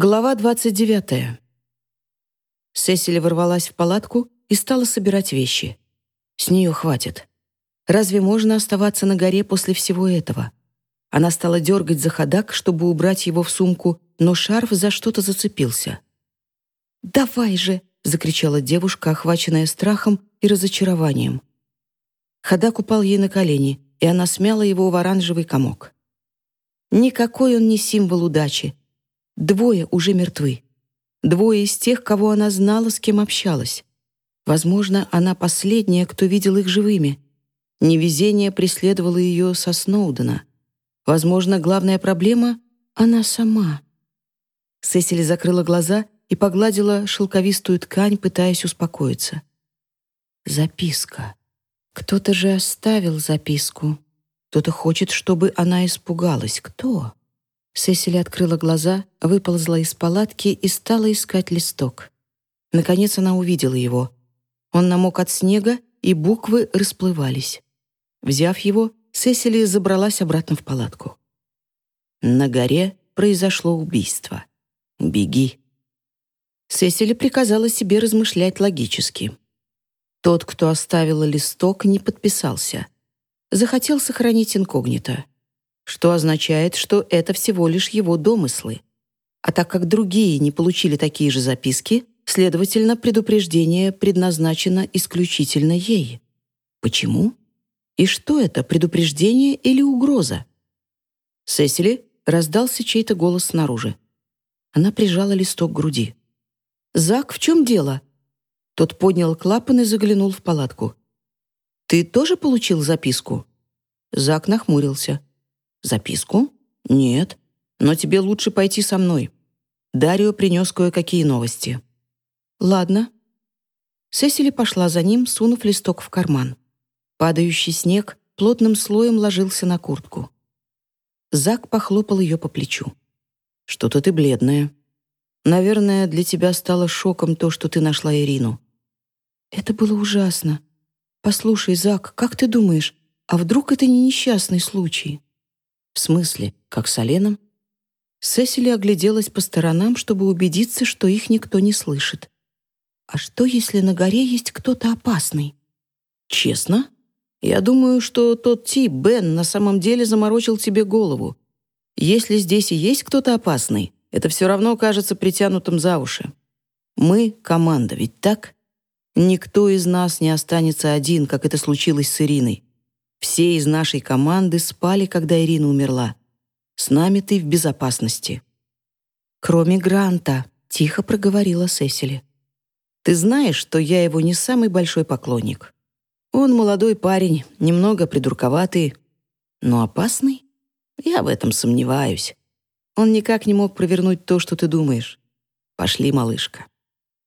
Глава 29. Сесили ворвалась в палатку и стала собирать вещи. С нее хватит. Разве можно оставаться на горе после всего этого? Она стала дергать за ходак, чтобы убрать его в сумку, но шарф за что-то зацепился. «Давай же!» — закричала девушка, охваченная страхом и разочарованием. Ходак упал ей на колени, и она смяла его в оранжевый комок. Никакой он не символ удачи, Двое уже мертвы. Двое из тех, кого она знала, с кем общалась. Возможно, она последняя, кто видел их живыми. Невезение преследовало ее со Сноудена. Возможно, главная проблема — она сама. Сесили закрыла глаза и погладила шелковистую ткань, пытаясь успокоиться. Записка. Кто-то же оставил записку. Кто-то хочет, чтобы она испугалась. Кто? Сесили открыла глаза, выползла из палатки и стала искать листок. Наконец она увидела его. Он намок от снега, и буквы расплывались. Взяв его, Сесили забралась обратно в палатку. На горе произошло убийство. «Беги». Сесили приказала себе размышлять логически. Тот, кто оставил листок, не подписался. Захотел сохранить инкогнито что означает, что это всего лишь его домыслы. А так как другие не получили такие же записки, следовательно, предупреждение предназначено исключительно ей. Почему? И что это, предупреждение или угроза? Сесили раздался чей-то голос снаружи. Она прижала листок к груди. «Зак, в чем дело?» Тот поднял клапан и заглянул в палатку. «Ты тоже получил записку?» Зак нахмурился. «Записку? Нет. Но тебе лучше пойти со мной. Дарио принес кое-какие новости». «Ладно». Сесили пошла за ним, сунув листок в карман. Падающий снег плотным слоем ложился на куртку. Зак похлопал ее по плечу. «Что-то ты бледная. Наверное, для тебя стало шоком то, что ты нашла Ирину». «Это было ужасно. Послушай, Зак, как ты думаешь, а вдруг это не несчастный случай?» «В смысле, как с Оленом?» Сесили огляделась по сторонам, чтобы убедиться, что их никто не слышит. «А что, если на горе есть кто-то опасный?» «Честно? Я думаю, что тот тип, Бен, на самом деле заморочил тебе голову. Если здесь и есть кто-то опасный, это все равно кажется притянутым за уши. Мы — команда, ведь так? Никто из нас не останется один, как это случилось с Ириной. Все из нашей команды спали, когда Ирина умерла. С нами ты в безопасности». «Кроме Гранта», — тихо проговорила Сесили. «Ты знаешь, что я его не самый большой поклонник. Он молодой парень, немного придурковатый, но опасный? Я в этом сомневаюсь. Он никак не мог провернуть то, что ты думаешь. Пошли, малышка».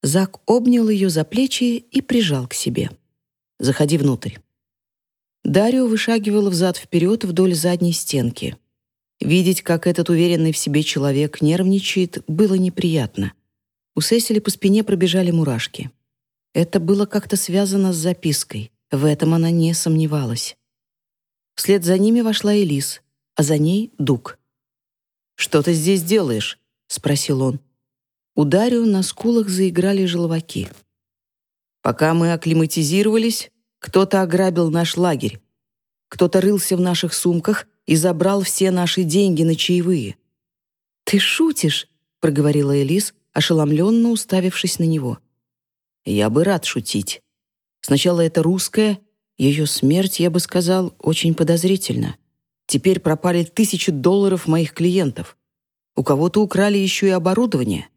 Зак обнял ее за плечи и прижал к себе. «Заходи внутрь». Дарио вышагивала взад-вперед вдоль задней стенки. Видеть, как этот уверенный в себе человек нервничает, было неприятно. У Сесили по спине пробежали мурашки. Это было как-то связано с запиской. В этом она не сомневалась. Вслед за ними вошла Элис, а за ней — Дук. «Что ты здесь делаешь?» — спросил он. У Дарио на скулах заиграли желваки. «Пока мы акклиматизировались, кто-то ограбил наш лагерь. Кто-то рылся в наших сумках и забрал все наши деньги на чаевые. «Ты шутишь?» — проговорила Элис, ошеломленно уставившись на него. «Я бы рад шутить. Сначала это русская, ее смерть, я бы сказал, очень подозрительно. Теперь пропали тысячи долларов моих клиентов. У кого-то украли еще и оборудование.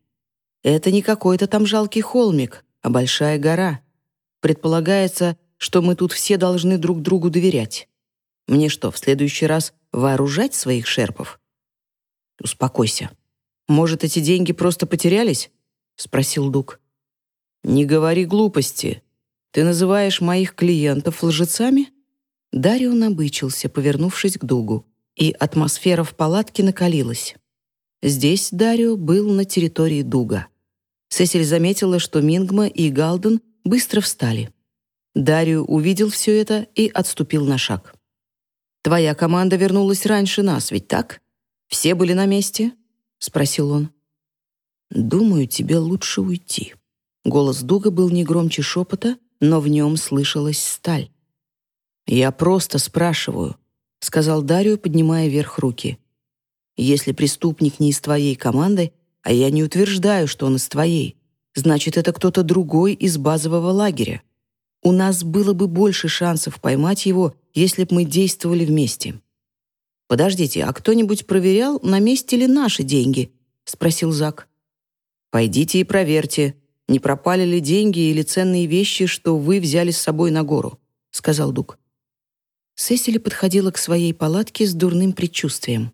Это не какой-то там жалкий холмик, а большая гора. Предполагается, что мы тут все должны друг другу доверять. Мне что, в следующий раз вооружать своих шерпов? Успокойся. Может, эти деньги просто потерялись? Спросил Дук. Не говори глупости. Ты называешь моих клиентов лжецами? Дарио набычился, повернувшись к Дугу, и атмосфера в палатке накалилась. Здесь Дарио был на территории Дуга. Сесиль заметила, что Мингма и Галден быстро встали. Дарио увидел все это и отступил на шаг. «Твоя команда вернулась раньше нас, ведь так? Все были на месте?» — спросил он. «Думаю, тебе лучше уйти». Голос Дуга был не громче шепота, но в нем слышалась сталь. «Я просто спрашиваю», — сказал Дарио, поднимая вверх руки. «Если преступник не из твоей команды, а я не утверждаю, что он из твоей, значит, это кто-то другой из базового лагеря. У нас было бы больше шансов поймать его, если бы мы действовали вместе». «Подождите, а кто-нибудь проверял, на месте ли наши деньги?» — спросил Зак. «Пойдите и проверьте, не пропали ли деньги или ценные вещи, что вы взяли с собой на гору», — сказал Дук. Сесили подходила к своей палатке с дурным предчувствием.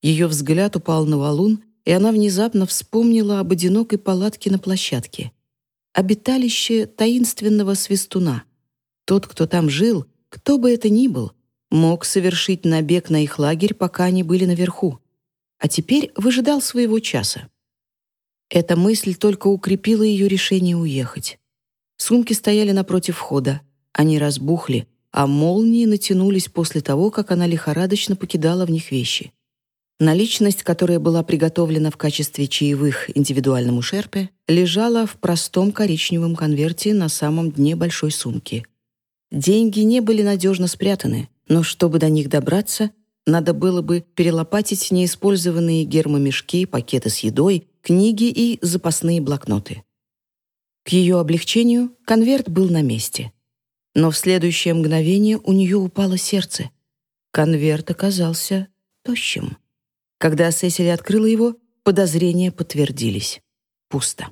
Ее взгляд упал на валун, и она внезапно вспомнила об одинокой палатке на площадке. Обиталище таинственного свистуна. Тот, кто там жил, кто бы это ни был, мог совершить набег на их лагерь, пока они были наверху. А теперь выжидал своего часа. Эта мысль только укрепила ее решение уехать. Сумки стояли напротив входа. Они разбухли, а молнии натянулись после того, как она лихорадочно покидала в них вещи. Наличность, которая была приготовлена в качестве чаевых индивидуальному шерпе, лежала в простом коричневом конверте на самом дне большой сумки. Деньги не были надежно спрятаны, но чтобы до них добраться, надо было бы перелопатить неиспользованные гермомешки, пакеты с едой, книги и запасные блокноты. К ее облегчению конверт был на месте — но в следующее мгновение у нее упало сердце. Конверт оказался тощим. Когда Сесили открыла его, подозрения подтвердились. Пусто.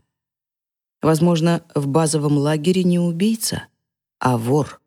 Возможно, в базовом лагере не убийца, а вор.